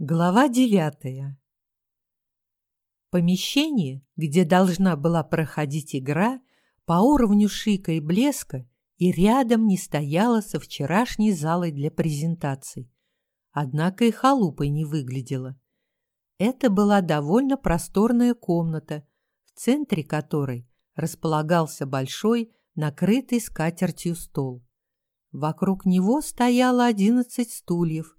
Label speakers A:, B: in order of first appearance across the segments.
A: Глава девятая. Помещение, где должна была проходить игра, по уровню шика и блеска и рядом не стояло со вчерашней залой для презентаций. Однако и халупой не выглядела. Это была довольно просторная комната, в центре которой располагался большой, накрытый скатертью стол. Вокруг него стояло одиннадцать стульев,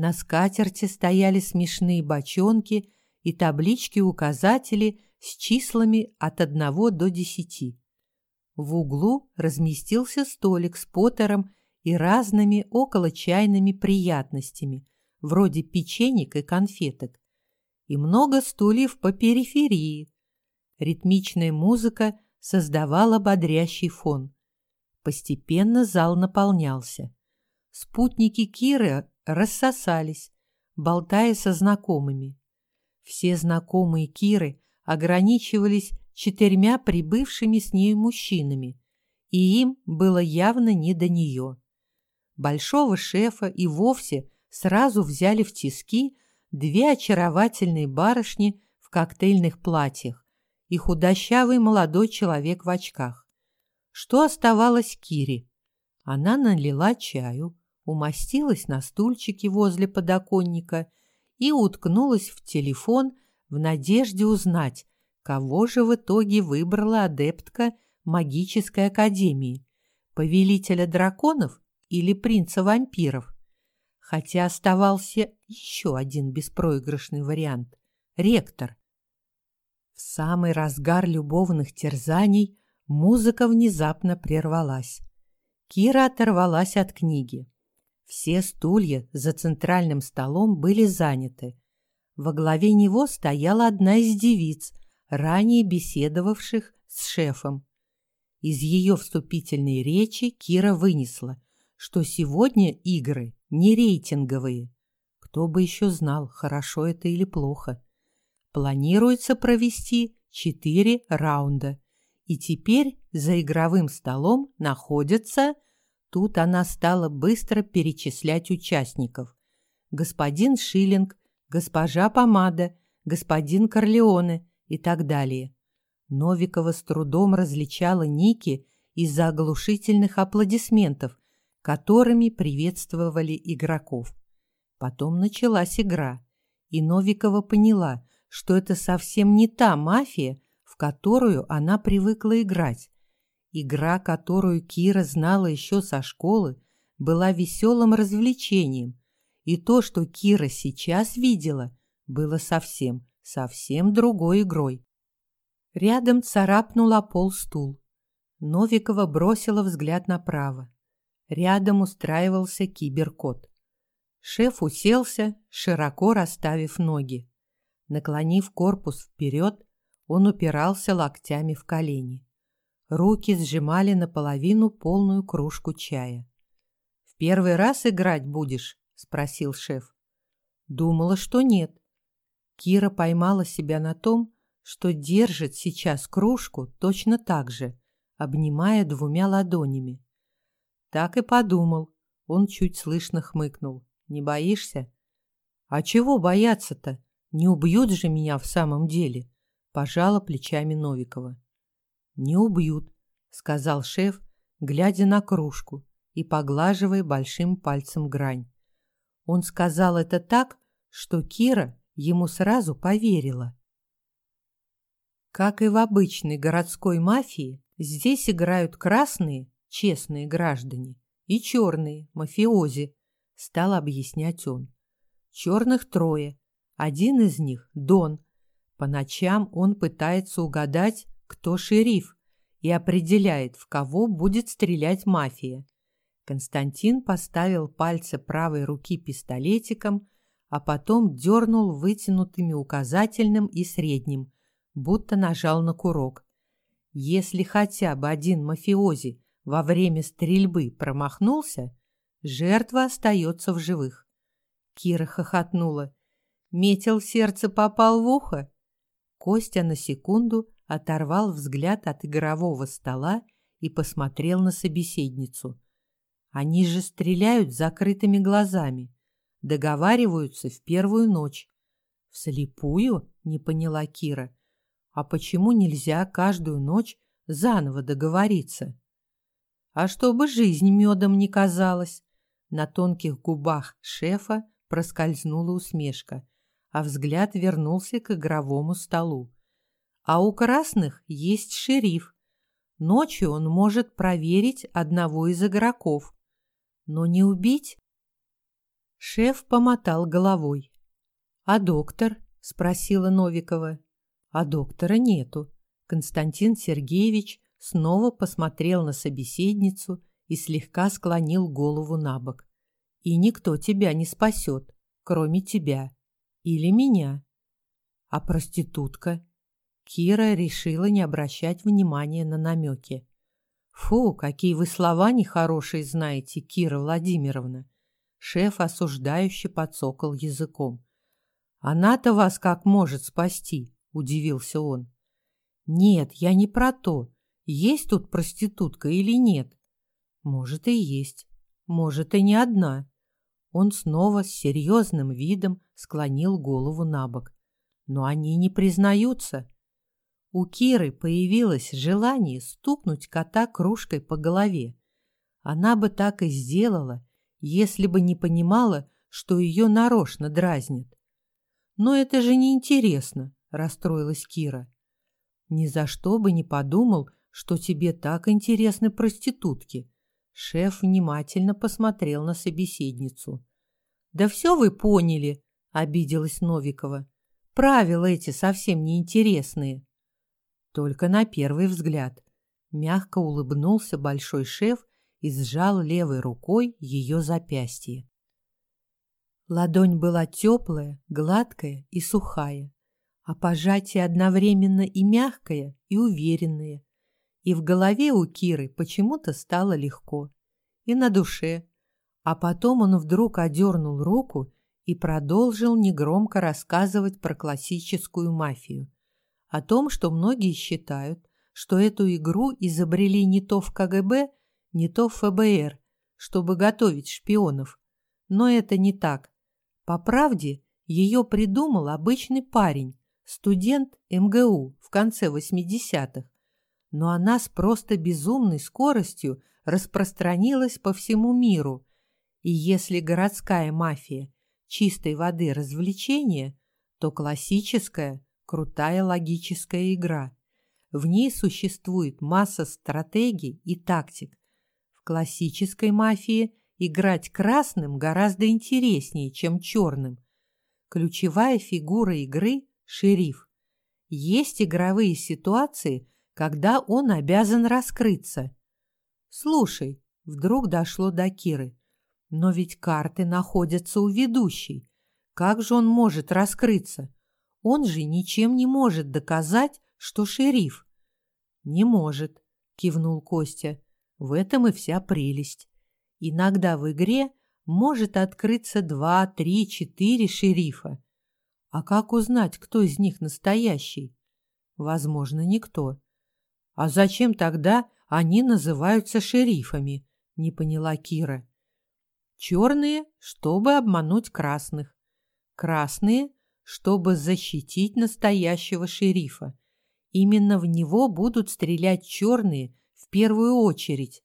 A: на скатерти стояли смешные бочонки и таблички-указатели с числами от 1 до 10. В углу разместился столик с Поттером и разными околочайными приятностями, вроде печенек и конфеток, и много стульев по периферии. Ритмичная музыка создавала бодрящий фон. Постепенно зал наполнялся. Спутники Киры рассосались, болтая со знакомыми. Все знакомые Киры ограничивались четырьмя прибывшими с ней мужчинами, и им было явно не до нее. Большого шефа и вовсе сразу взяли в тиски две очаровательные барышни в коктейльных платьях и худощавый молодой человек в очках. Что оставалось Кире? Она налила чаю, умостилась на стульчике возле подоконника и уткнулась в телефон в надежде узнать, кого же в итоге выбрала адептка магической академии – повелителя драконов или принца вампиров. Хотя оставался еще один беспроигрышный вариант – ректор. В самый разгар любовных терзаний музыка внезапно прервалась. Кира оторвалась от книги. Все стулья за центральным столом были заняты. Во главе него стояла одна из девиц, ранее беседовавших с шефом. Из ее вступительной речи Кира вынесла, что сегодня игры не рейтинговые. Кто бы еще знал, хорошо это или плохо. Планируется провести четыре раунда. И теперь за игровым столом находятся Тут она стала быстро перечислять участников. Господин Шиллинг, госпожа Помада, господин Корлеоне и так далее. Новикова с трудом различала ники из-за оглушительных аплодисментов, которыми приветствовали игроков. Потом началась игра, и Новикова поняла, что это совсем не та мафия, в которую она привыкла играть, Игра, которую Кира знала еще со школы, была веселым развлечением, и то, что Кира сейчас видела, было совсем, совсем другой игрой. Рядом царапнула пол стул. Новикова бросила взгляд направо. Рядом устраивался киберкот. Шеф уселся, широко расставив ноги. Наклонив корпус вперед, он упирался локтями в колени. Руки сжимали наполовину полную кружку чая. «В первый раз играть будешь?» — спросил шеф. Думала, что нет. Кира поймала себя на том, что держит сейчас кружку точно так же, обнимая двумя ладонями. Так и подумал. Он чуть слышно хмыкнул. «Не боишься?» «А чего бояться-то? Не убьют же меня в самом деле?» Пожала плечами Новикова не убьют», — сказал шеф, глядя на кружку и поглаживая большим пальцем грань. Он сказал это так, что Кира ему сразу поверила. Как и в обычной городской мафии, здесь играют красные, честные граждане, и черные, мафиози, стал объяснять он. Черных трое, один из них – Дон. По ночам он пытается угадать, кто шериф, и определяет, в кого будет стрелять мафия. Константин поставил пальцы правой руки пистолетиком, а потом дернул вытянутыми указательным и средним, будто нажал на курок. Если хотя бы один мафиози во время стрельбы промахнулся, жертва остается в живых. Кира хохотнула. Метил сердце попал в ухо. Костя на секунду оторвал взгляд от игрового стола и посмотрел на собеседницу. Они же стреляют закрытыми глазами. договариваются в первую ночь. Вслепую? Не поняла Кира. А почему нельзя каждую ночь заново договориться? А чтобы жизнь медом не казалась. На тонких губах шефа проскользнула усмешка, а взгляд вернулся к игровому столу. А у красных есть шериф. Ночью он может проверить одного из игроков. Но не убить? Шеф помотал головой. «А доктор?» – спросила Новикова. «А доктора нету». Константин Сергеевич снова посмотрел на собеседницу и слегка склонил голову на бок. «И никто тебя не спасет, кроме тебя. Или меня. А проститутка?» Кира решила не обращать внимания на намеки. «Фу, какие вы слова нехорошие знаете, Кира Владимировна!» Шеф осуждающе подсокал языком. «Она-то вас как может спасти?» – удивился он. «Нет, я не про то. Есть тут проститутка или нет?» «Может, и есть. Может, и не одна». Он снова с серьезным видом склонил голову на бок. «Но они не признаются». У Киры появилось желание стукнуть кота кружкой по голове. Она бы так и сделала, если бы не понимала, что ее нарочно дразнит. «Но это же неинтересно», – расстроилась Кира. «Ни за что бы не подумал, что тебе так интересны проститутки». Шеф внимательно посмотрел на собеседницу. «Да все вы поняли», – обиделась Новикова. «Правила эти совсем неинтересные». Только на первый взгляд. Мягко улыбнулся большой шеф и сжал левой рукой ее запястье. Ладонь была теплая, гладкая и сухая, а пожатие одновременно и мягкое, и уверенное. И в голове у Киры почему-то стало легко, и на душе. А потом он вдруг одернул руку и продолжил негромко рассказывать про классическую мафию – о том, что многие считают, что эту игру изобрели не то в КГБ, не то в ФБР, чтобы готовить шпионов. Но это не так. По правде, ее придумал обычный парень, студент МГУ в конце 80-х. Но она с просто безумной скоростью распространилась по всему миру. И если городская мафия чистой воды развлечение, то классическая – крутая логическая игра. В ней существует масса стратегий и тактик. В классической мафии играть красным гораздо интереснее, чем черным. Ключевая фигура игры – шериф. Есть игровые ситуации, когда он обязан раскрыться. Слушай, вдруг дошло до Киры. Но ведь карты находятся у ведущей. Как же он может раскрыться? Он же ничем не может доказать, что шериф. Не может, кивнул Костя. В этом и вся прелесть. Иногда в игре может открыться два, три, четыре шерифа. А как узнать, кто из них настоящий? Возможно, никто. А зачем тогда они называются шерифами? Не поняла Кира. Черные, чтобы обмануть красных. Красные, чтобы защитить настоящего шерифа. Именно в него будут стрелять черные в первую очередь.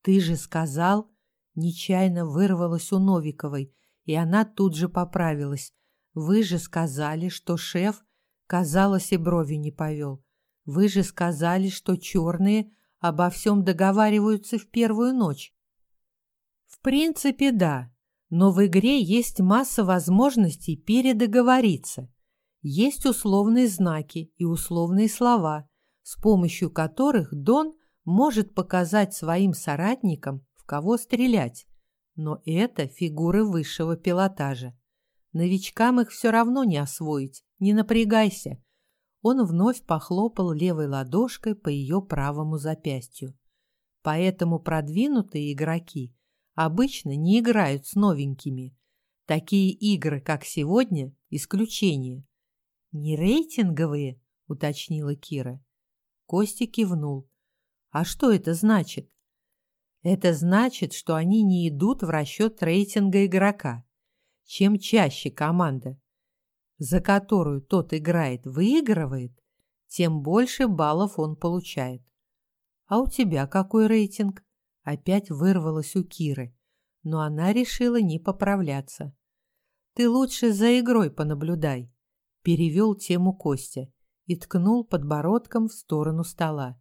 A: Ты же сказал, нечаянно вырвалось у Новиковой, и она тут же поправилась. Вы же сказали, что шеф, казалось, и брови не повел. Вы же сказали, что черные обо всем договариваются в первую ночь. В принципе, да, но в игре есть масса возможностей передоговориться. Есть условные знаки и условные слова, с помощью которых Дон может показать своим соратникам, в кого стрелять. Но это фигуры высшего пилотажа. Новичкам их все равно не освоить, не напрягайся. Он вновь похлопал левой ладошкой по ее правому запястью. Поэтому продвинутые игроки обычно не играют с новенькими. Такие игры, как сегодня, исключение. «Не рейтинговые?» – уточнила Кира. Костя кивнул. «А что это значит?» «Это значит, что они не идут в расчет рейтинга игрока. чем чаще команда, за которую тот играет, выигрывает, тем больше баллов он получает. А у тебя какой рейтинг? Опять вырвалось у Киры, но она решила не поправляться. Ты лучше за игрой понаблюдай, перевел тему Костя и ткнул подбородком в сторону стола.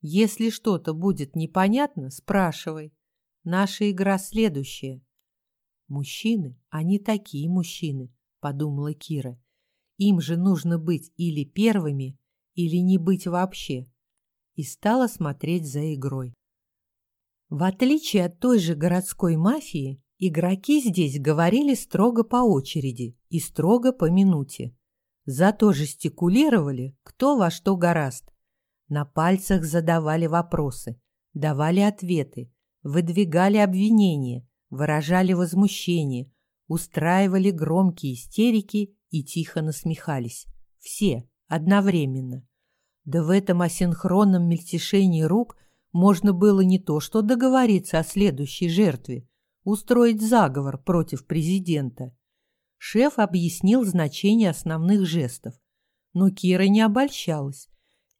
A: Если что-то будет непонятно, спрашивай. Наша игра следующая. Мужчины, они такие мужчины, подумала Кира. Им же нужно быть или первыми, или не быть вообще. И стала смотреть за игрой. В отличие от той же городской мафии, игроки здесь говорили строго по очереди и строго по минуте. Зато жестикулировали, кто во что гораст. На пальцах задавали вопросы, давали ответы, выдвигали обвинения, выражали возмущение, устраивали громкие истерики и тихо насмехались. Все одновременно. Да в этом асинхронном мельтешении рук можно было не то что договориться о следующей жертве, устроить заговор против президента. Шеф объяснил значение основных жестов, но Кира не обольщалась.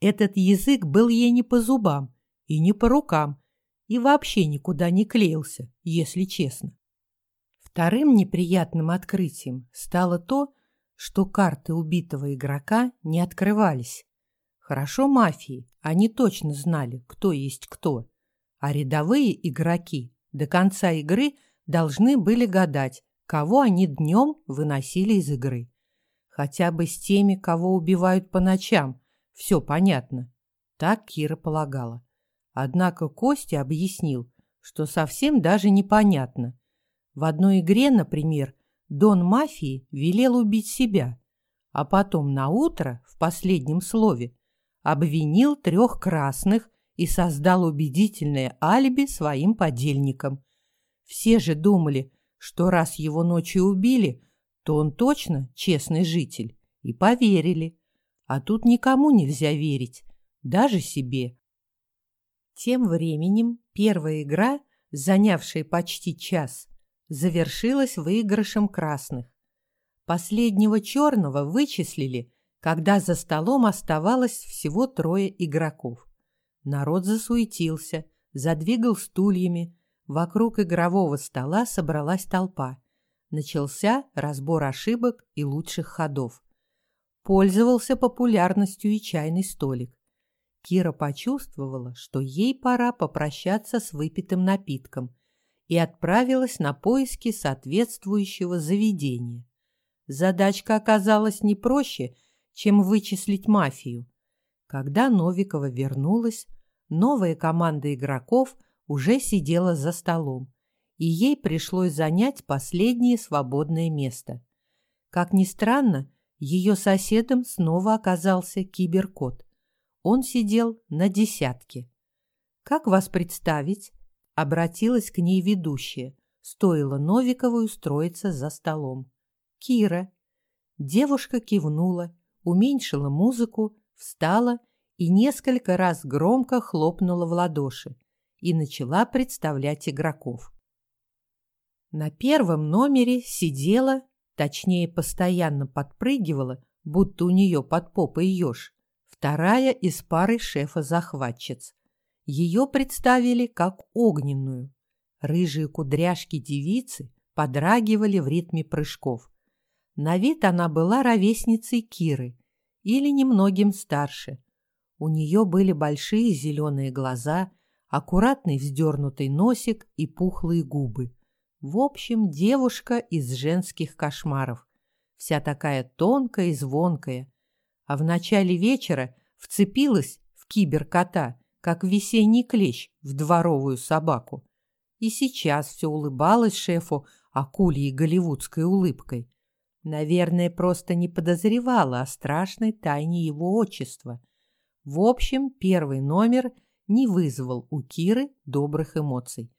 A: Этот язык был ей не по зубам и не по рукам, и вообще никуда не клеился, если честно. Вторым неприятным открытием стало то, что карты убитого игрока не открывались. Хорошо мафии, они точно знали, кто есть кто, а рядовые игроки до конца игры должны были гадать, кого они днем выносили из игры. Хотя бы с теми, кого убивают по ночам, все понятно. Так Кира полагала. Однако Костя объяснил, что совсем даже непонятно. В одной игре, например, Дон мафии велел убить себя, а потом на утро в последнем слове обвинил трех красных и создал убедительное алиби своим подельникам. Все же думали, что раз его ночью убили, то он точно честный житель, и поверили. А тут никому нельзя верить, даже себе. Тем временем первая игра, занявшая почти час, завершилась выигрышем красных. Последнего черного вычислили когда за столом оставалось всего трое игроков. Народ засуетился, задвигал стульями. Вокруг игрового стола собралась толпа. Начался разбор ошибок и лучших ходов. Пользовался популярностью и чайный столик. Кира почувствовала, что ей пора попрощаться с выпитым напитком и отправилась на поиски соответствующего заведения. Задачка оказалась не проще – чем вычислить мафию. Когда Новикова вернулась, новая команда игроков уже сидела за столом, и ей пришлось занять последнее свободное место. Как ни странно, ее соседом снова оказался киберкот. Он сидел на десятке. «Как вас представить?» — обратилась к ней ведущая. Стоило Новиковой устроиться за столом. «Кира». Девушка кивнула уменьшила музыку, встала и несколько раз громко хлопнула в ладоши и начала представлять игроков. На первом номере сидела, точнее, постоянно подпрыгивала, будто у нее под попой еж, вторая из пары шефа-захватчиц. Ее представили как огненную. Рыжие кудряшки девицы подрагивали в ритме прыжков. На вид она была ровесницей Киры или немногим старше. У нее были большие зеленые глаза, аккуратный вздернутый носик и пухлые губы. В общем, девушка из женских кошмаров. Вся такая тонкая и звонкая. А в начале вечера вцепилась в киберкота, как весенний клещ в дворовую собаку. И сейчас все улыбалась шефу акульей голливудской улыбкой. Наверное, просто не подозревала о страшной тайне его отчества. В общем, первый номер не вызвал у Киры добрых эмоций.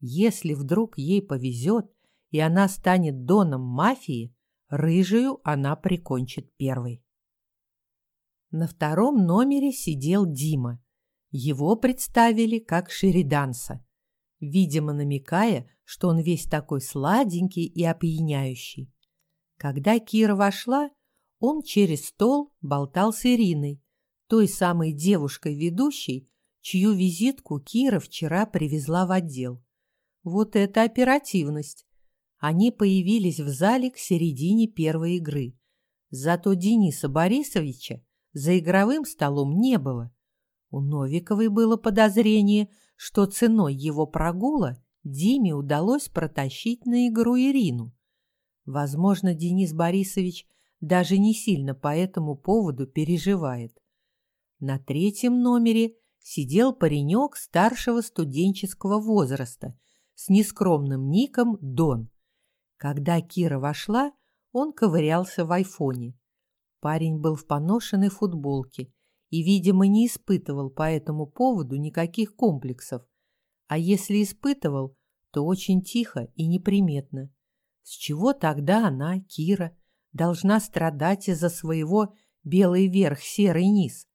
A: Если вдруг ей повезет, и она станет доном мафии, рыжую она прикончит первой. На втором номере сидел Дима. Его представили как Шериданса. видимо намекая, что он весь такой сладенький и опьяняющий. Когда Кира вошла, он через стол болтал с Ириной, той самой девушкой-ведущей, чью визитку Кира вчера привезла в отдел. Вот это оперативность! Они появились в зале к середине первой игры. Зато Дениса Борисовича за игровым столом не было. У Новиковой было подозрение, что ценой его прогула Диме удалось протащить на игру Ирину. Возможно, Денис Борисович даже не сильно по этому поводу переживает. На третьем номере сидел паренек старшего студенческого возраста с нескромным ником Дон. Когда Кира вошла, он ковырялся в айфоне. Парень был в поношенной футболке и, видимо, не испытывал по этому поводу никаких комплексов. А если испытывал, то очень тихо и неприметно. С чего тогда она, Кира, должна страдать из-за своего белый верх, серый низ?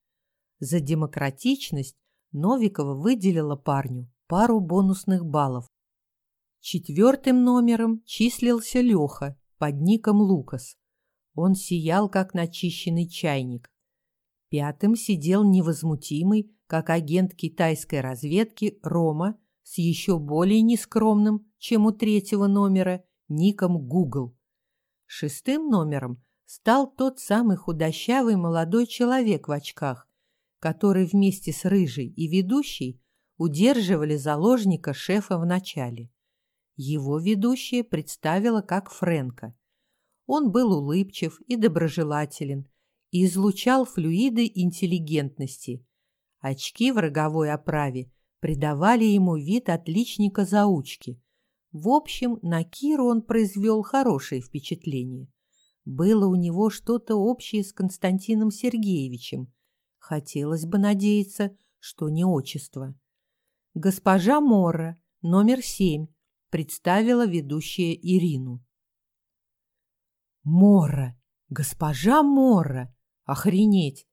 A: За демократичность Новикова выделила парню пару бонусных баллов. Четвертым номером числился Леха под ником Лукас. Он сиял, как начищенный чайник. Пятым сидел невозмутимый, как агент китайской разведки, Рома с еще более нескромным, чем у третьего номера, ником Google. Шестым номером стал тот самый худощавый молодой человек в очках, который вместе с Рыжей и ведущей удерживали заложника шефа в начале. Его ведущая представила как Фрэнка. Он был улыбчив и доброжелателен и излучал флюиды интеллигентности. Очки в роговой оправе придавали ему вид отличника-заучки. В общем, на Киру он произвел хорошее впечатление. Было у него что-то общее с Константином Сергеевичем. Хотелось бы надеяться, что не отчество. Госпожа Мора, номер семь, представила ведущая Ирину. Мора, госпожа Мора, охренеть!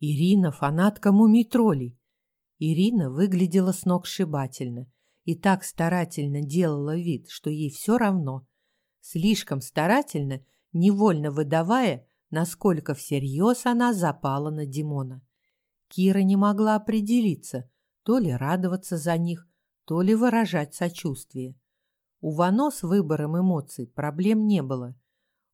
A: Ирина фанатка мумитролей. Ирина выглядела сногсшибательно и так старательно делала вид, что ей все равно. Слишком старательно, невольно выдавая, насколько всерьез она запала на Димона. Кира не могла определиться, то ли радоваться за них, то ли выражать сочувствие. У Вано с выбором эмоций проблем не было.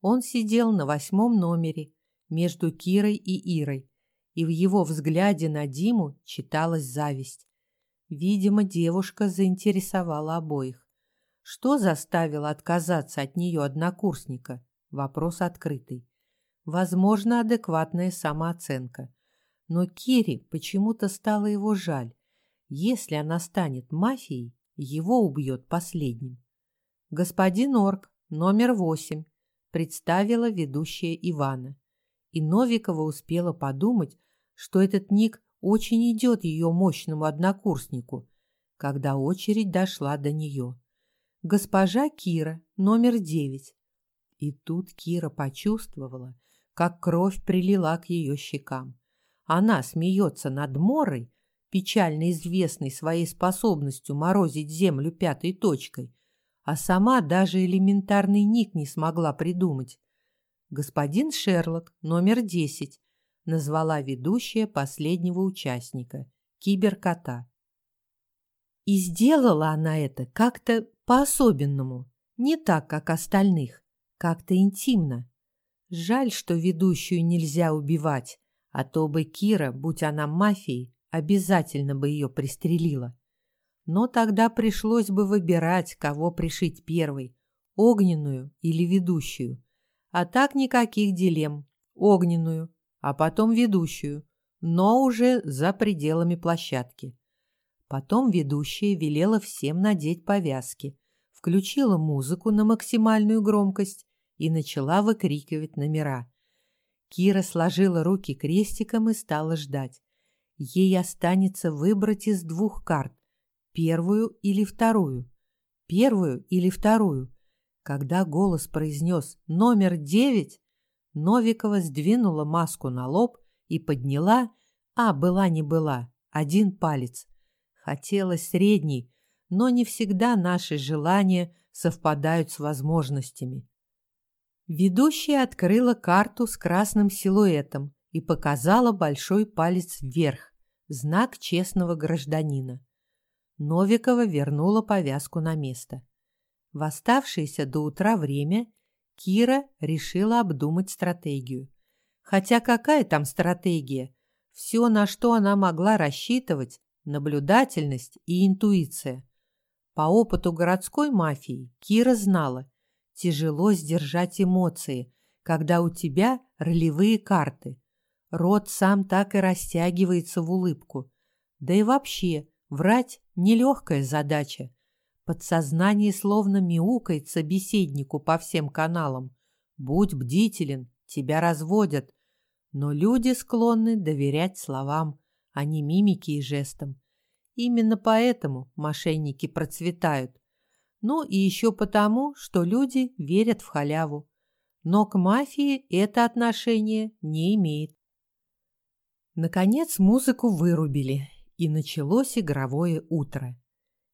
A: Он сидел на восьмом номере между Кирой и Ирой, и в его взгляде на Диму читалась зависть. Видимо, девушка заинтересовала обоих. Что заставило отказаться от нее однокурсника? Вопрос открытый. Возможно, адекватная самооценка. Но Кире почему-то стало его жаль. Если она станет мафией, его убьет последним. «Господин Орк, номер восемь», — представила ведущая Ивана. И Новикова успела подумать, что этот ник очень идет ее мощному однокурснику, когда очередь дошла до нее. «Госпожа Кира, номер девять». И тут Кира почувствовала, как кровь прилила к ее щекам. Она смеется над Морой, печально известной своей способностью морозить землю пятой точкой, а сама даже элементарный ник не смогла придумать. «Господин Шерлок, номер десять», назвала ведущая последнего участника, киберкота. И сделала она это как-то по-особенному, не так, как остальных, как-то интимно. Жаль, что ведущую нельзя убивать, а то бы Кира, будь она мафией, обязательно бы ее пристрелила. Но тогда пришлось бы выбирать, кого пришить первой – огненную или ведущую. А так никаких дилемм. Огненную, а потом ведущую, но уже за пределами площадки. Потом ведущая велела всем надеть повязки, включила музыку на максимальную громкость и начала выкрикивать номера. Кира сложила руки крестиком и стала ждать. Ей останется выбрать из двух карт первую или вторую, первую или вторую. Когда голос произнес «номер девять», Новикова сдвинула маску на лоб и подняла, а была не была, один палец. Хотела средний, но не всегда наши желания совпадают с возможностями. Ведущая открыла карту с красным силуэтом и показала большой палец вверх, знак честного гражданина. Новикова вернула повязку на место. В оставшееся до утра время Кира решила обдумать стратегию. Хотя какая там стратегия? Все, на что она могла рассчитывать – наблюдательность и интуиция. По опыту городской мафии Кира знала, тяжело сдержать эмоции, когда у тебя ролевые карты. Рот сам так и растягивается в улыбку. Да и вообще, врать – нелегкая задача. Подсознание словно мяукает собеседнику по всем каналам. Будь бдителен, тебя разводят. Но люди склонны доверять словам, а не мимике и жестам. Именно поэтому мошенники процветают. Ну и еще потому, что люди верят в халяву. Но к мафии это отношение не имеет. Наконец музыку вырубили, и началось игровое утро.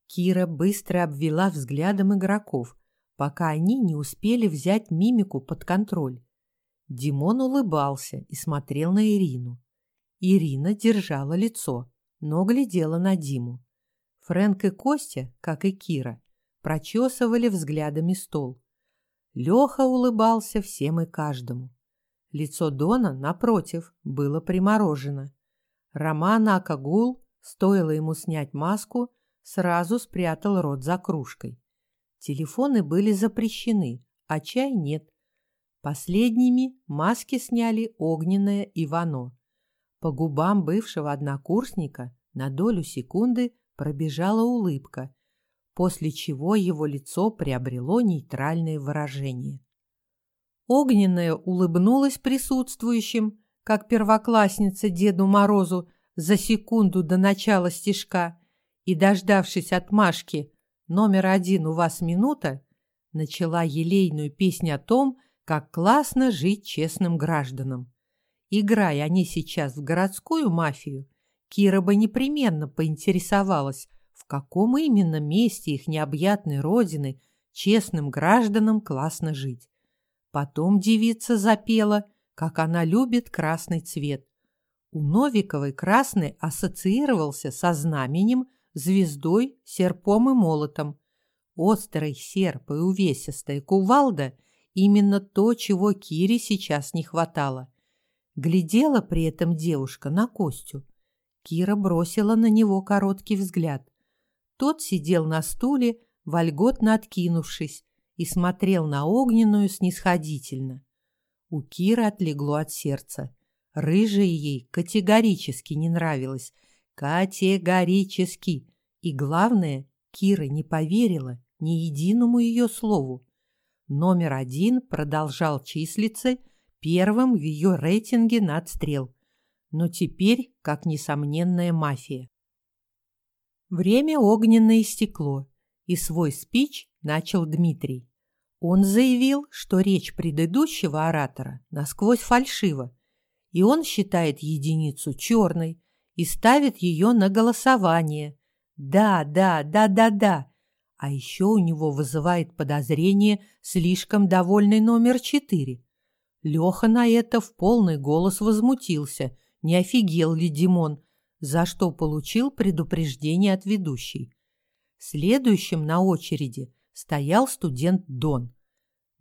A: Кира быстро обвела взглядом игроков, пока они не успели взять мимику под контроль. Димон улыбался и смотрел на Ирину. Ирина держала лицо, но глядела на Диму. Фрэнк и Костя, как и Кира, прочесывали взглядами стол. Леха улыбался всем и каждому. Лицо Дона, напротив, было приморожено. Роман Акагул, стоило ему снять маску, сразу спрятал рот за кружкой. Телефоны были запрещены, а чай нет. Последними маски сняли Огненное и Вано. По губам бывшего однокурсника на долю секунды пробежала улыбка, после чего его лицо приобрело нейтральное выражение. Огненная улыбнулась присутствующим, как первоклассница Деду Морозу за секунду до начала стишка, и, дождавшись отмашки «Номер один у вас минута», начала елейную песню о том, как классно жить честным гражданам. Играя они сейчас в городскую мафию, Кира бы непременно поинтересовалась, в каком именно месте их необъятной родины честным гражданам классно жить. Потом девица запела, как она любит красный цвет. У Новиковой красный ассоциировался со знаменем звездой, серпом и молотом. Острый серп и увесистая кувалда – именно то, чего Кире сейчас не хватало. Глядела при этом девушка на Костю. Кира бросила на него короткий взгляд. Тот сидел на стуле, вольготно откинувшись, и смотрел на огненную снисходительно. У Киры отлегло от сердца. Рыжая ей категорически не нравилась – Категорически. И главное, Кира не поверила ни единому ее слову. Номер один продолжал числиться первым в ее рейтинге на отстрел, но теперь как несомненная мафия. Время огненное истекло, и свой спич начал Дмитрий. Он заявил, что речь предыдущего оратора насквозь фальшива, и он считает единицу черной, и ставит ее на голосование. Да, да, да, да, да. А еще у него вызывает подозрение слишком довольный номер четыре. Леха на это в полный голос возмутился. Не офигел ли Димон? За что получил предупреждение от ведущей. Следующим на очереди стоял студент Дон.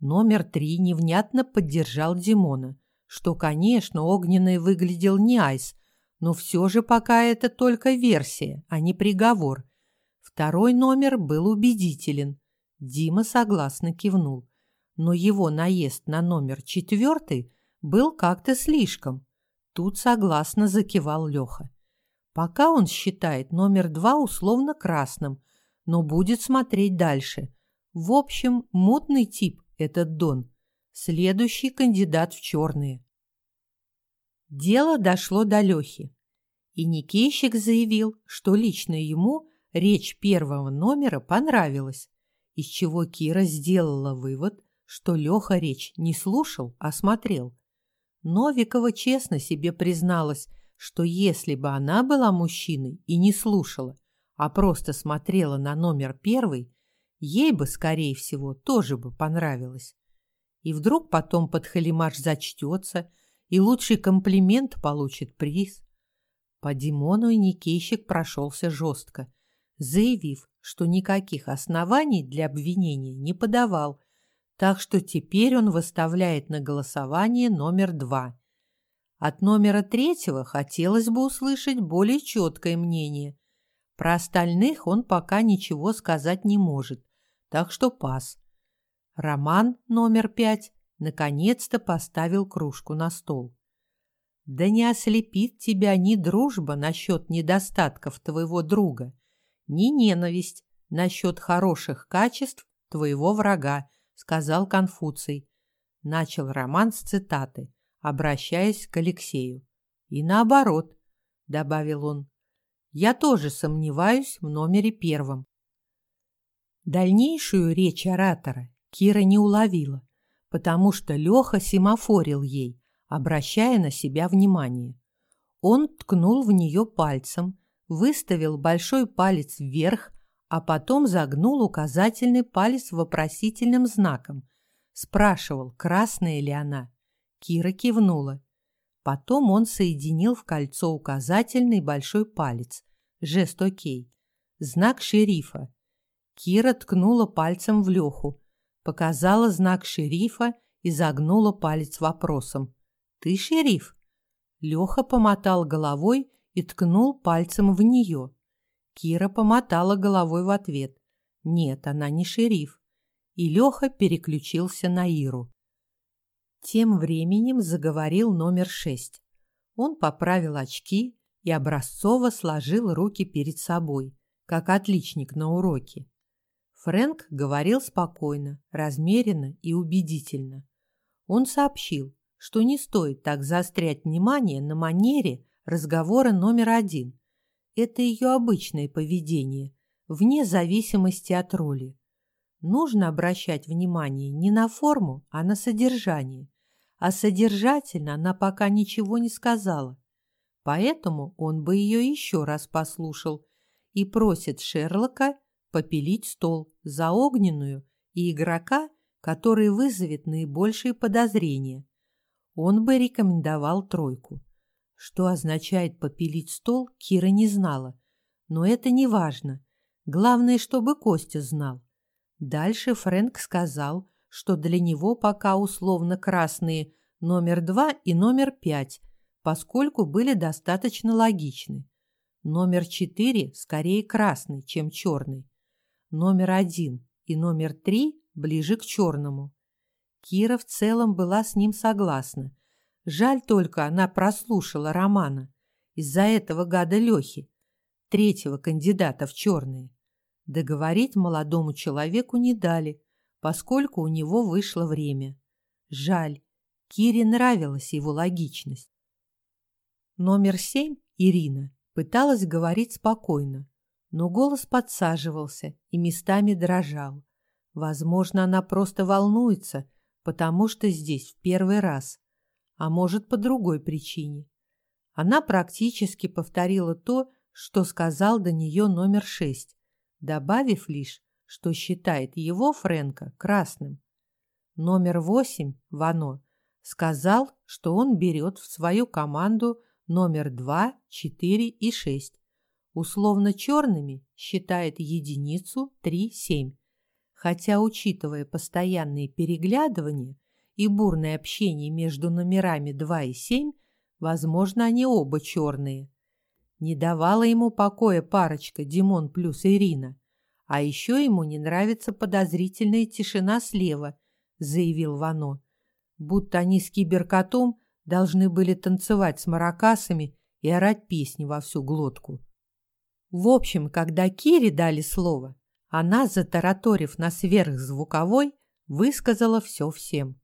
A: Номер три невнятно поддержал Димона, что, конечно, огненный выглядел не айс, но все же пока это только версия, а не приговор. Второй номер был убедителен. Дима согласно кивнул. Но его наезд на номер четвертый был как-то слишком. Тут согласно закивал Леха. Пока он считает номер два условно красным, но будет смотреть дальше. В общем, мутный тип этот Дон. Следующий кандидат в черные. Дело дошло до Лехи, и Никейщик заявил, что лично ему речь первого номера понравилась, из чего Кира сделала вывод, что Леха речь не слушал, а смотрел. Новикова честно себе призналась, что если бы она была мужчиной и не слушала, а просто смотрела на номер первый, ей бы, скорее всего, тоже бы понравилось. И вдруг потом подхалимаш зачтется, и лучший комплимент получит приз. По Димону и Никейщик прошелся жестко, заявив, что никаких оснований для обвинения не подавал, так что теперь он выставляет на голосование номер два. От номера третьего хотелось бы услышать более четкое мнение. Про остальных он пока ничего сказать не может, так что пас. Роман номер пять наконец-то поставил кружку на стол. Да не ослепит тебя ни дружба насчет недостатков твоего друга, ни ненависть насчет хороших качеств твоего врага, сказал Конфуций. Начал Роман с цитаты обращаясь к Алексею. «И наоборот», — добавил он, — «я тоже сомневаюсь в номере первом». Дальнейшую речь оратора Кира не уловила, потому что Леха семафорил ей, обращая на себя внимание. Он ткнул в нее пальцем, выставил большой палец вверх, а потом загнул указательный палец вопросительным знаком. Спрашивал, красная ли она. Кира кивнула. Потом он соединил в кольцо указательный большой палец. Жест окей. Знак шерифа. Кира ткнула пальцем в Леху, показала знак шерифа и загнула палец вопросом. «Ты шериф?» Леха помотал головой и ткнул пальцем в нее. Кира помотала головой в ответ. «Нет, она не шериф». И Леха переключился на Иру. Тем временем заговорил номер шесть. Он поправил очки и образцово сложил руки перед собой, как отличник на уроке. Фрэнк говорил спокойно, размеренно и убедительно. Он сообщил, что не стоит так заострять внимание на манере разговора номер один. Это ее обычное поведение, вне зависимости от роли. Нужно обращать внимание не на форму, а на содержание. А содержательно она пока ничего не сказала. Поэтому он бы ее еще раз послушал и просит Шерлока попилить стол за огненную и игрока, который вызовет наибольшие подозрения. Он бы рекомендовал тройку. Что означает попилить стол, Кира не знала. Но это не важно. Главное, чтобы Костя знал. Дальше Фрэнк сказал, что для него пока условно красные номер два и номер пять, поскольку были достаточно логичны. Номер четыре скорее красный, чем черный. Номер один и номер три ближе к черному. Кира в целом была с ним согласна. Жаль только, она прослушала романа. Из-за этого гада Лехи, третьего кандидата в черные. Договорить молодому человеку не дали, поскольку у него вышло время. Жаль, Кире нравилась его логичность. Номер семь, Ирина, пыталась говорить спокойно, но голос подсаживался и местами дрожал. Возможно, она просто волнуется, потому что здесь в первый раз, а может, по другой причине. Она практически повторила то, что сказал до нее номер шесть, добавив лишь, что считает его, Фрэнка, красным. Номер восемь, Вано, сказал, что он берет в свою команду номер два, четыре и шесть. Условно черными считает единицу три, семь. Хотя, учитывая постоянные переглядывания и бурное общение между номерами два и семь, возможно, они оба черные. Не давала ему покоя парочка Димон плюс Ирина. А еще ему не нравится подозрительная тишина слева, заявил Вано. Будто они с киберкотом должны были танцевать с маракасами и орать песни во всю глотку. В общем, когда Кире дали слово, она, затараторив на сверхзвуковой, высказала все всем.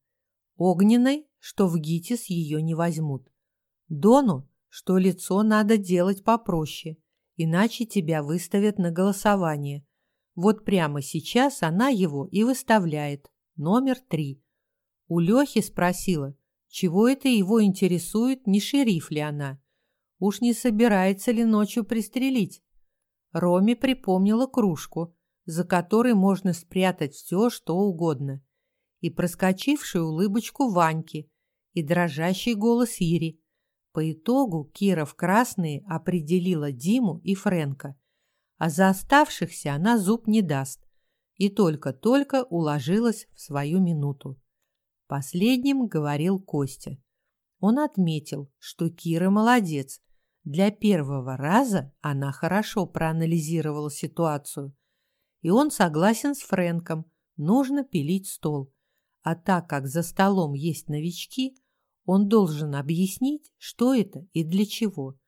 A: Огненной, что в ГИТИС ее не возьмут. Дону, что лицо надо делать попроще, иначе тебя выставят на голосование. Вот прямо сейчас она его и выставляет. Номер три. У Лехи спросила, чего это его интересует, не шериф ли она. Уж не собирается ли ночью пристрелить. Роме припомнила кружку, за которой можно спрятать все, что угодно, и проскочившую улыбочку Ваньки, и дрожащий голос Ири. По итогу Кира в красные определила Диму и Френка, а за оставшихся она зуб не даст, и только-только уложилась в свою минуту. Последним говорил Костя. Он отметил, что Кира молодец. Для первого раза она хорошо проанализировала ситуацию. И он согласен с Фрэнком, нужно пилить стол. А так как за столом есть новички, он должен объяснить, что это и для чего.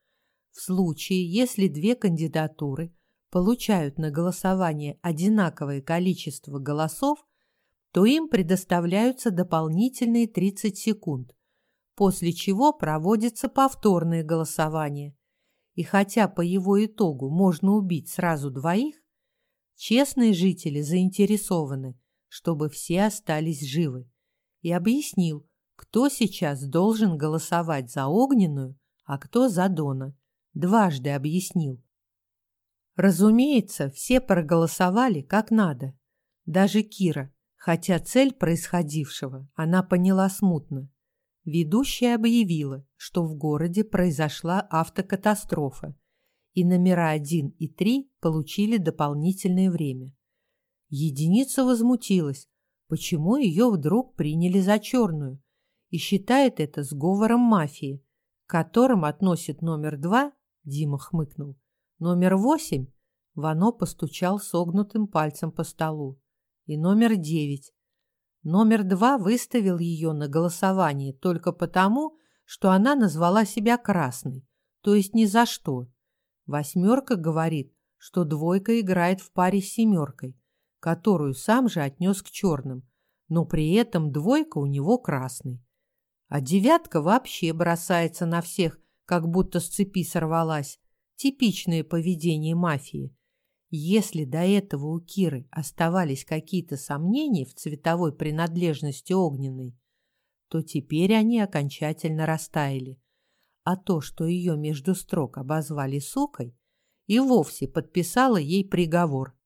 A: В случае, если две кандидатуры получают на голосование одинаковое количество голосов, то им предоставляются дополнительные 30 секунд, после чего проводится повторное голосование. И хотя по его итогу можно убить сразу двоих, честные жители заинтересованы, чтобы все остались живы, и объяснил, кто сейчас должен голосовать за Огненную, а кто за Дона. Дважды объяснил. Разумеется, все проголосовали как надо. Даже Кира, хотя цель происходившего она поняла смутно. Ведущая объявила, что в городе произошла автокатастрофа, и номера 1 и 3 получили дополнительное время. Единица возмутилась, почему ее вдруг приняли за черную, и считает это сговором мафии, к которым относит номер 2, Дима хмыкнул, номер 8, Вано постучал согнутым пальцем по столу, и номер 9. Номер 2 выставил ее на голосование только потому, что она назвала себя красной, то есть ни за что. Восьмерка говорит, что двойка играет в паре с семеркой, которую сам же отнес к черным, но при этом двойка у него красный. А девятка вообще бросается на всех, как будто с цепи сорвалась. Типичное поведение мафии. Если до этого у Киры оставались какие-то сомнения в цветовой принадлежности огненной, то теперь они окончательно растаяли. А то, что ее между строк обозвали сукой, и вовсе подписала ей приговор.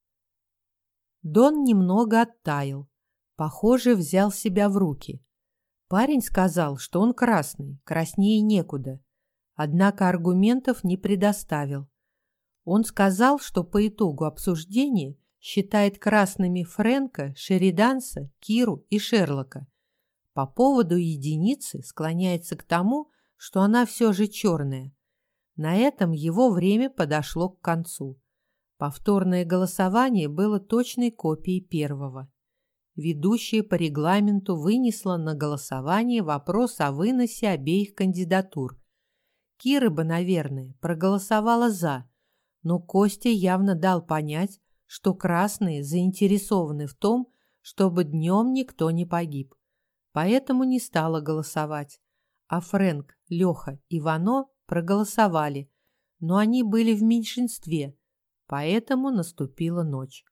A: Дон немного оттаял. Похоже, взял себя в руки. Парень сказал, что он красный, краснее некуда. Однако аргументов не предоставил. Он сказал, что по итогу обсуждения считает красными Фрэнка, Шериданса, Киру и Шерлока. По поводу единицы склоняется к тому, что она все же черная. На этом его время подошло к концу. Повторное голосование было точной копией первого. Ведущая по регламенту вынесла на голосование вопрос о выносе обеих кандидатур. Кира бы, наверное, проголосовала «за», но Костя явно дал понять, что красные заинтересованы в том, чтобы днем никто не погиб. Поэтому не стала голосовать. А Фрэнк, Леха и Вано проголосовали, но они были в меньшинстве – Поэтому наступила ночь.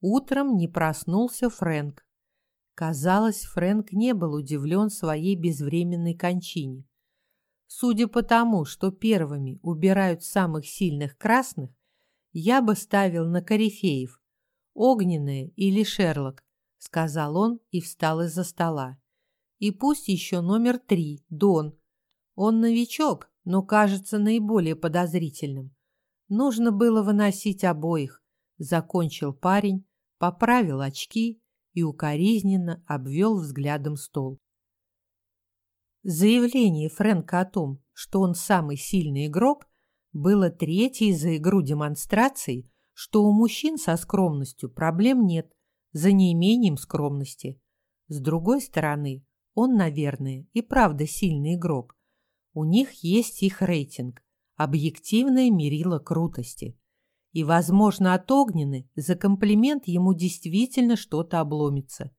A: Утром не проснулся Фрэнк. Казалось, Фрэнк не был удивлен своей безвременной кончине. Судя по тому, что первыми убирают самых сильных красных, я бы ставил на корифеев, огненные или Шерлок, сказал он и встал из-за стола. И пусть еще номер три, Дон. Он новичок, но кажется наиболее подозрительным. Нужно было выносить обоих, закончил парень, поправил очки и укоризненно обвел взглядом стол. Заявление Фрэнка о том, что он самый сильный игрок, было третьей за игру демонстрацией, что у мужчин со скромностью проблем нет, за неимением скромности. С другой стороны, он, наверное, и правда сильный игрок. У них есть их рейтинг, объективное мерило крутости. И, возможно, от Огнены за комплимент ему действительно что-то обломится.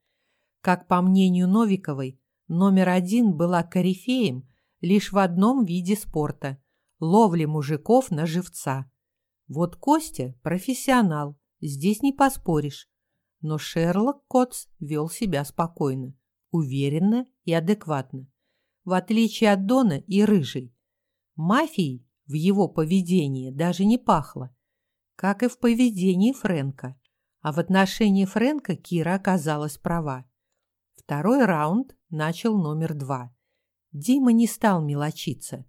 A: Как по мнению Новиковой, номер один была корифеем лишь в одном виде спорта – ловле мужиков на живца. Вот Костя – профессионал, здесь не поспоришь. Но Шерлок Котс вел себя спокойно, уверенно и адекватно. В отличие от Дона и Рыжей. Мафией в его поведении даже не пахло. как и в поведении Фрэнка. А в отношении Фрэнка Кира оказалась права. Второй раунд начал номер два. Дима не стал мелочиться.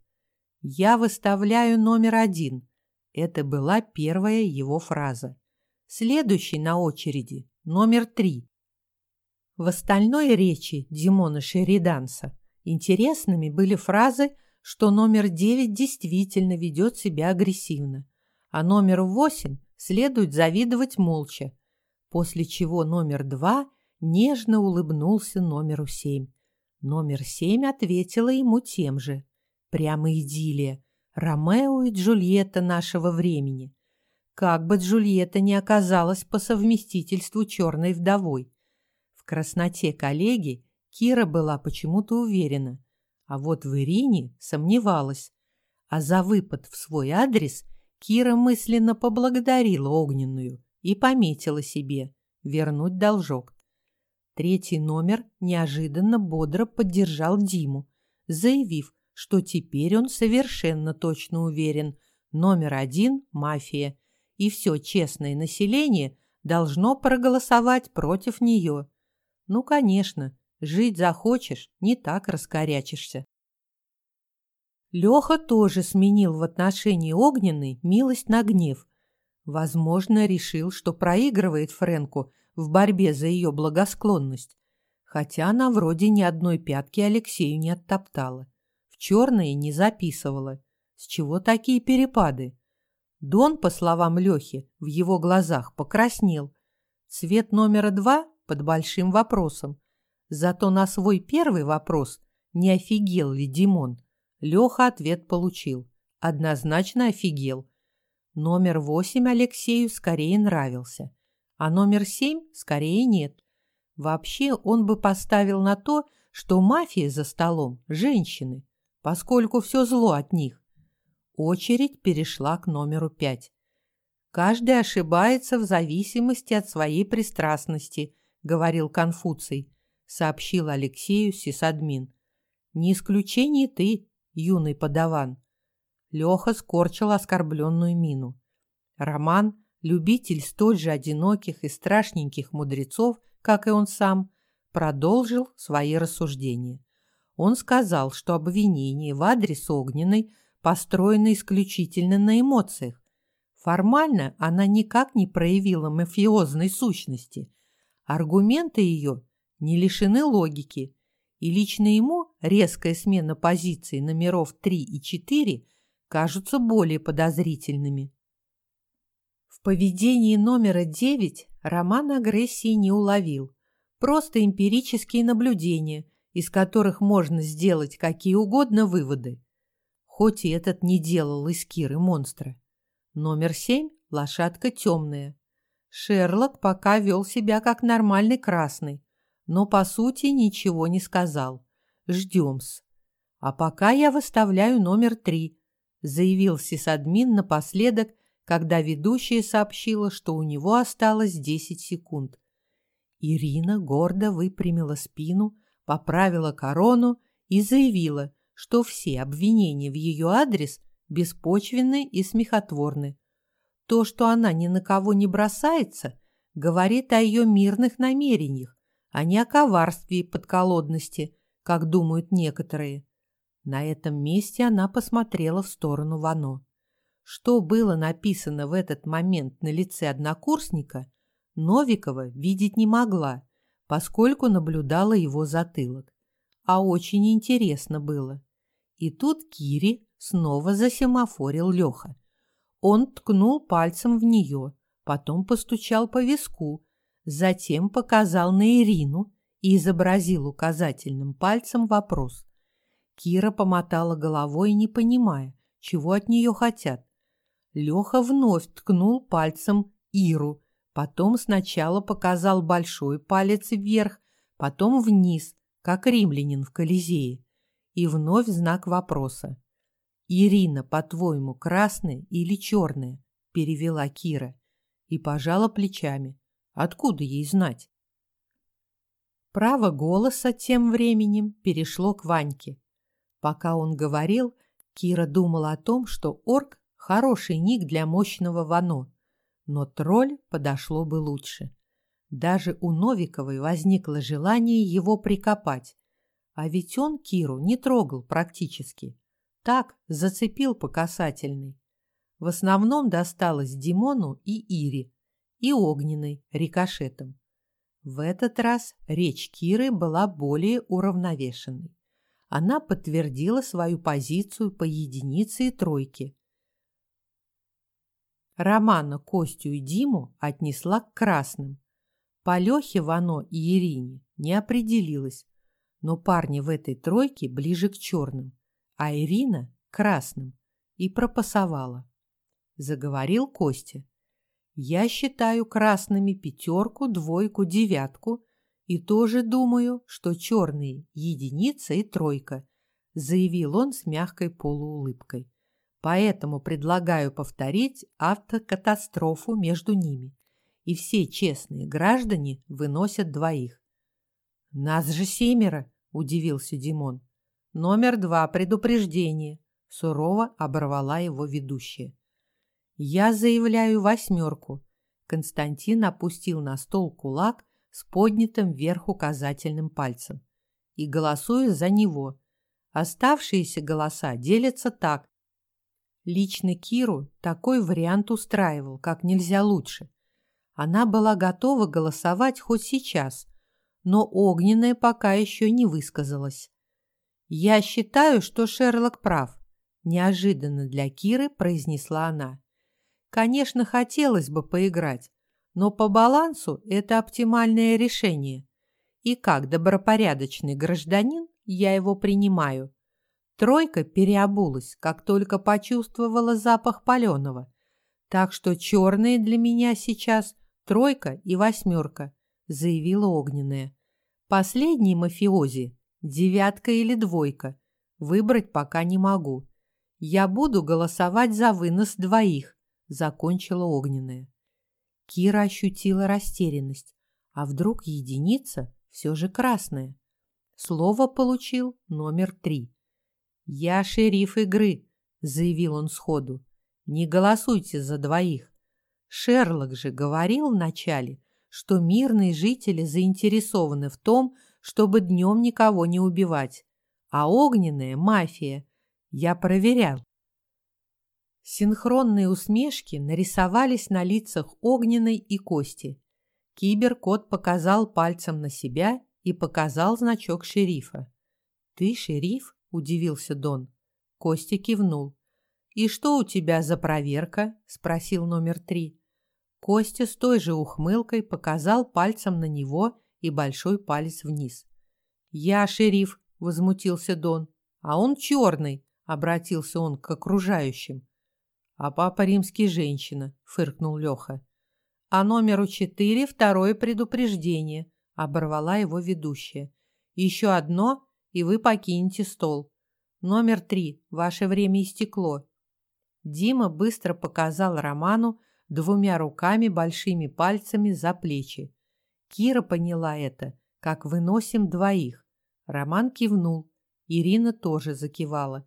A: «Я выставляю номер один». Это была первая его фраза. Следующий на очереди – номер три. В остальной речи Димона Шериданса интересными были фразы, что номер девять действительно ведет себя агрессивно, а номер восемь следует завидовать молча, после чего номер два нежно улыбнулся номеру семь. Номер семь ответила ему тем же. Прямо идиллия. Ромео и Джульетта нашего времени. Как бы Джульетта не оказалась по совместительству черной вдовой. В красноте коллеги Кира была почему-то уверена, а вот в Ирине сомневалась. А за выпад в свой адрес Кира мысленно поблагодарила Огненную и пометила себе вернуть должок. Третий номер неожиданно бодро поддержал Диму, заявив, что теперь он совершенно точно уверен, номер один – мафия, и все честное население должно проголосовать против нее. Ну, конечно, жить захочешь, не так раскорячишься. Леха тоже сменил в отношении Огненной милость на гнев. Возможно, решил, что проигрывает Френку в борьбе за ее благосклонность, хотя она вроде ни одной пятки Алексею не оттоптала, в черные не записывала. С чего такие перепады? Дон, по словам Лехи, в его глазах покраснел. Цвет номера два под большим вопросом. Зато на свой первый вопрос, не офигел ли Димон, Леха ответ получил. Однозначно офигел. Номер восемь Алексею скорее нравился а номер семь скорее нет. Вообще он бы поставил на то, что мафия за столом – женщины, поскольку все зло от них. Очередь перешла к номеру пять. «Каждый ошибается в зависимости от своей пристрастности», – говорил Конфуций, – сообщил Алексею сисадмин. «Не исключение ты, юный подаван». Леха скорчил оскорбленную мину. Роман любитель столь же одиноких и страшненьких мудрецов, как и он сам, продолжил свои рассуждения. Он сказал, что обвинение в адрес Огненной построено исключительно на эмоциях. Формально она никак не проявила мафиозной сущности. Аргументы ее не лишены логики, и лично ему резкая смена позиций номеров 3 и 4 кажутся более подозрительными поведении номера 9 роман агрессии не уловил. Просто эмпирические наблюдения, из которых можно сделать какие угодно выводы. Хоть и этот не делал из Киры монстра. Номер 7 – лошадка темная. Шерлок пока вел себя как нормальный красный, но по сути ничего не сказал. Ждем-с. А пока я выставляю номер 3, заявил сисадмин напоследок – когда ведущая сообщила, что у него осталось 10 секунд. Ирина гордо выпрямила спину, поправила корону и заявила, что все обвинения в ее адрес беспочвенны и смехотворны. То, что она ни на кого не бросается, говорит о ее мирных намерениях, а не о коварстве и подколодности, как думают некоторые. На этом месте она посмотрела в сторону Вано. Что было написано в этот момент на лице однокурсника, Новикова видеть не могла, поскольку наблюдала его затылок. А очень интересно было. И тут Кири снова засемафорил Леха. Он ткнул пальцем в нее, потом постучал по виску, затем показал на Ирину и изобразил указательным пальцем вопрос. Кира помотала головой, не понимая, чего от нее хотят. Леха вновь ткнул пальцем Иру, потом сначала показал большой палец вверх, потом вниз, как римлянин в Колизее, и вновь знак вопроса. «Ирина, по-твоему, красная или черная?» – перевела Кира и пожала плечами. Откуда ей знать? Право голоса тем временем перешло к Ваньке. Пока он говорил, Кира думала о том, что орк Хороший ник для мощного Вано. но тролль подошло бы лучше. Даже у Новиковой возникло желание его прикопать, а ведь он Киру не трогал практически. Так, зацепил по касательной. В основном досталось Димону и Ире, и Огненной рикошетом. В этот раз речь Киры была более уравновешенной. Она подтвердила свою позицию по единице и тройке. Романа, Костю и Диму отнесла к красным. По Лехе, Вано и Ирине не определилась, но парни в этой тройке ближе к черным, а Ирина – красным, и пропасовала. Заговорил Костя. Я считаю красными пятерку, двойку, девятку и тоже думаю, что черные – единица и тройка, заявил он с мягкой полуулыбкой. Поэтому предлагаю повторить автокатастрофу между ними. И все честные граждане выносят двоих. Нас же семеро, удивился Димон. Номер два предупреждение, сурово оборвала его ведущая. Я заявляю восьмерку. Константин опустил на стол кулак с поднятым вверх указательным пальцем. И голосую за него. Оставшиеся голоса делятся так. Лично Киру такой вариант устраивал, как нельзя лучше. Она была готова голосовать хоть сейчас, но Огненная пока еще не высказалась. «Я считаю, что Шерлок прав», – неожиданно для Киры произнесла она. «Конечно, хотелось бы поиграть, но по балансу это оптимальное решение. И как добропорядочный гражданин я его принимаю. Тройка переобулась, как только почувствовала запах паленого. Так что черные для меня сейчас тройка и восьмерка заявила Огненная. Последний мафиози – девятка или двойка. Выбрать пока не могу. Я буду голосовать за вынос двоих, закончила Огненная. Кира ощутила растерянность. А вдруг единица все же красная? Слово получил номер три. «Я шериф игры», — заявил он сходу. «Не голосуйте за двоих. Шерлок же говорил вначале, что мирные жители заинтересованы в том, чтобы днем никого не убивать, а огненная – мафия. Я проверял. Синхронные усмешки нарисовались на лицах Огненной и Кости. Киберкот показал пальцем на себя и показал значок шерифа. «Ты шериф?» – удивился Дон. Костя кивнул. «И что у тебя за проверка?» – спросил номер три. Костя с той же ухмылкой показал пальцем на него и большой палец вниз. «Я шериф», — возмутился Дон. «А он черный», — обратился он к окружающим. «А папа римский женщина», — фыркнул Леха. «А номеру четыре второе предупреждение», — оборвала его ведущая. «Еще одно, и вы покинете стол. Номер три, ваше время истекло». Дима быстро показал Роману, двумя руками большими пальцами за плечи. Кира поняла это, как выносим двоих. Роман кивнул. Ирина тоже закивала.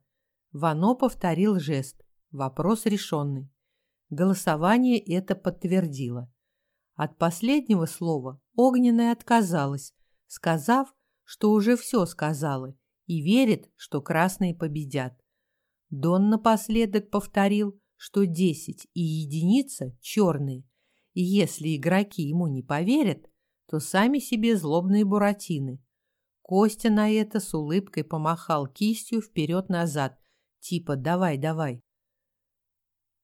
A: Вано повторил жест. Вопрос решенный. Голосование это подтвердило. От последнего слова Огненная отказалась, сказав, что уже все сказала и верит, что красные победят. Дон напоследок повторил, что 10 и единица черные, и если игроки ему не поверят, то сами себе злобные буратины. Костя на это с улыбкой помахал кистью вперед-назад, типа «давай, давай».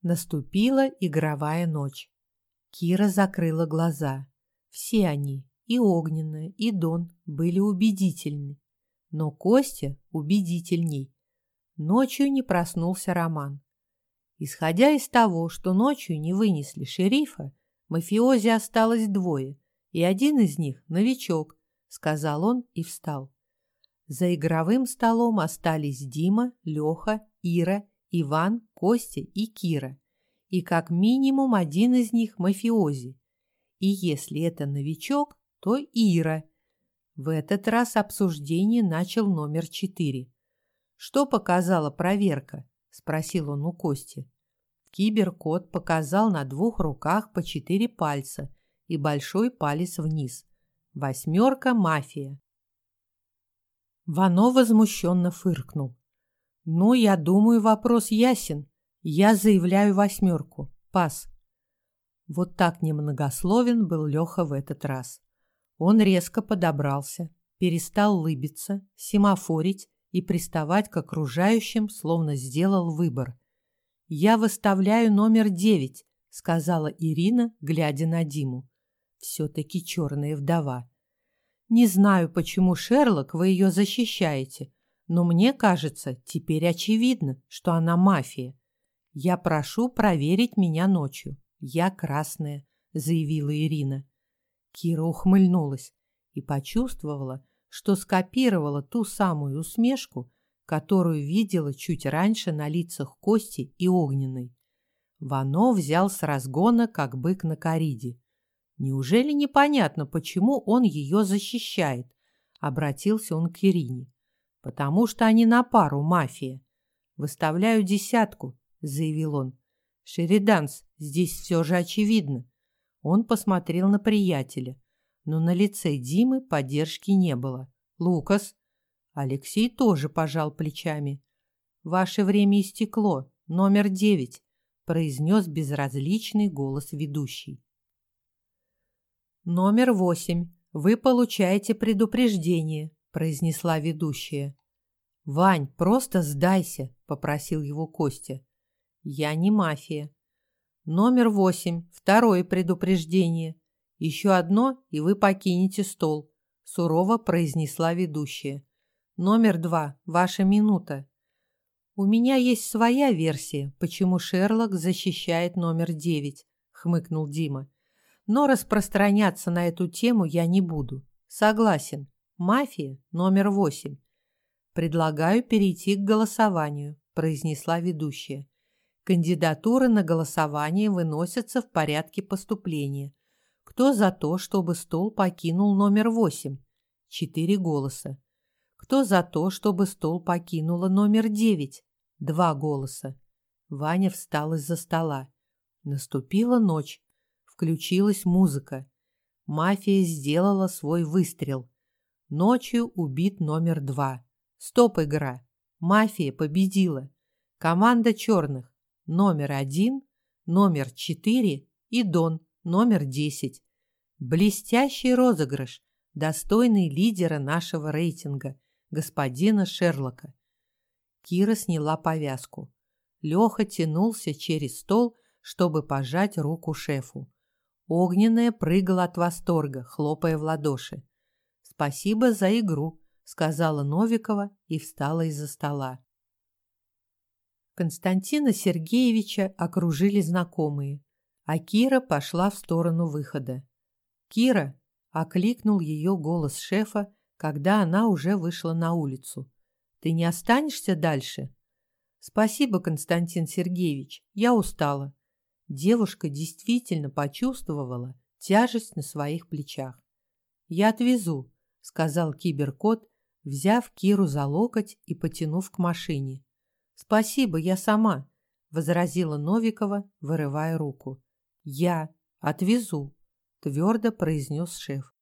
A: Наступила игровая ночь. Кира закрыла глаза. Все они, и Огненная, и Дон, были убедительны. Но Костя убедительней. Ночью не проснулся Роман. Исходя из того, что ночью не вынесли шерифа, мафиози осталось двое, и один из них – новичок, сказал он и встал. За игровым столом остались Дима, Леха, Ира, Иван, Костя и Кира. И как минимум один из них – мафиози. И если это новичок, то Ира. В этот раз обсуждение начал номер четыре. «Что показала проверка?» – спросил он у Кости. Киберкот показал на двух руках по четыре пальца и большой палец вниз. Восьмерка мафия. Вано возмущенно фыркнул. «Ну, я думаю, вопрос ясен. Я заявляю восьмерку. Пас». Вот так немногословен был Леха в этот раз. Он резко подобрался, перестал лыбиться, семафорить и приставать к окружающим, словно сделал выбор. «Я выставляю номер девять», — сказала Ирина, глядя на Диму. «Все-таки черная вдова». «Не знаю, почему, Шерлок, вы ее защищаете, но мне кажется, теперь очевидно, что она мафия. Я прошу проверить меня ночью. Я красная», — заявила Ирина. Кира ухмыльнулась и почувствовала, что скопировала ту самую усмешку, которую видела чуть раньше на лицах Кости и Огненной. Вано взял с разгона, как бык на кориде. Неужели непонятно, почему он ее защищает? Обратился он к Ирине. Потому что они на пару, мафия. Выставляю десятку, заявил он. Шериданс, здесь все же очевидно. Он посмотрел на приятеля, но на лице Димы поддержки не было. Лукас, Алексей тоже пожал плечами. «Ваше время истекло. Номер девять», — произнес безразличный голос ведущий. «Номер восемь. Вы получаете предупреждение», — произнесла ведущая. «Вань, просто сдайся», — попросил его Костя. «Я не мафия». «Номер восемь. Второе предупреждение. Еще одно, и вы покинете стол», — сурово произнесла ведущая. Номер два. Ваша минута. У меня есть своя версия, почему Шерлок защищает номер девять, хмыкнул Дима. Но распространяться на эту тему я не буду. Согласен. Мафия номер восемь. Предлагаю перейти к голосованию, произнесла ведущая. Кандидатуры на голосование выносятся в порядке поступления. Кто за то, чтобы стол покинул номер восемь? Четыре голоса. Кто за то, чтобы стол покинула номер девять? Два голоса. Ваня встал из-за стола. Наступила ночь. Включилась музыка. Мафия сделала свой выстрел. Ночью убит номер два. Стоп, игра. Мафия победила. Команда черных. Номер один, номер четыре и Дон, номер десять. Блестящий розыгрыш, достойный лидера нашего рейтинга господина Шерлока. Кира сняла повязку. Леха тянулся через стол, чтобы пожать руку шефу. Огненная прыгала от восторга, хлопая в ладоши. «Спасибо за игру», — сказала Новикова и встала из-за стола. Константина Сергеевича окружили знакомые, а Кира пошла в сторону выхода. «Кира!» — окликнул ее голос шефа, когда она уже вышла на улицу. «Ты не останешься дальше?» «Спасибо, Константин Сергеевич, я устала». Девушка действительно почувствовала тяжесть на своих плечах. «Я отвезу», — сказал киберкот, взяв Киру за локоть и потянув к машине. «Спасибо, я сама», — возразила Новикова, вырывая руку. «Я отвезу», — твердо произнес шеф.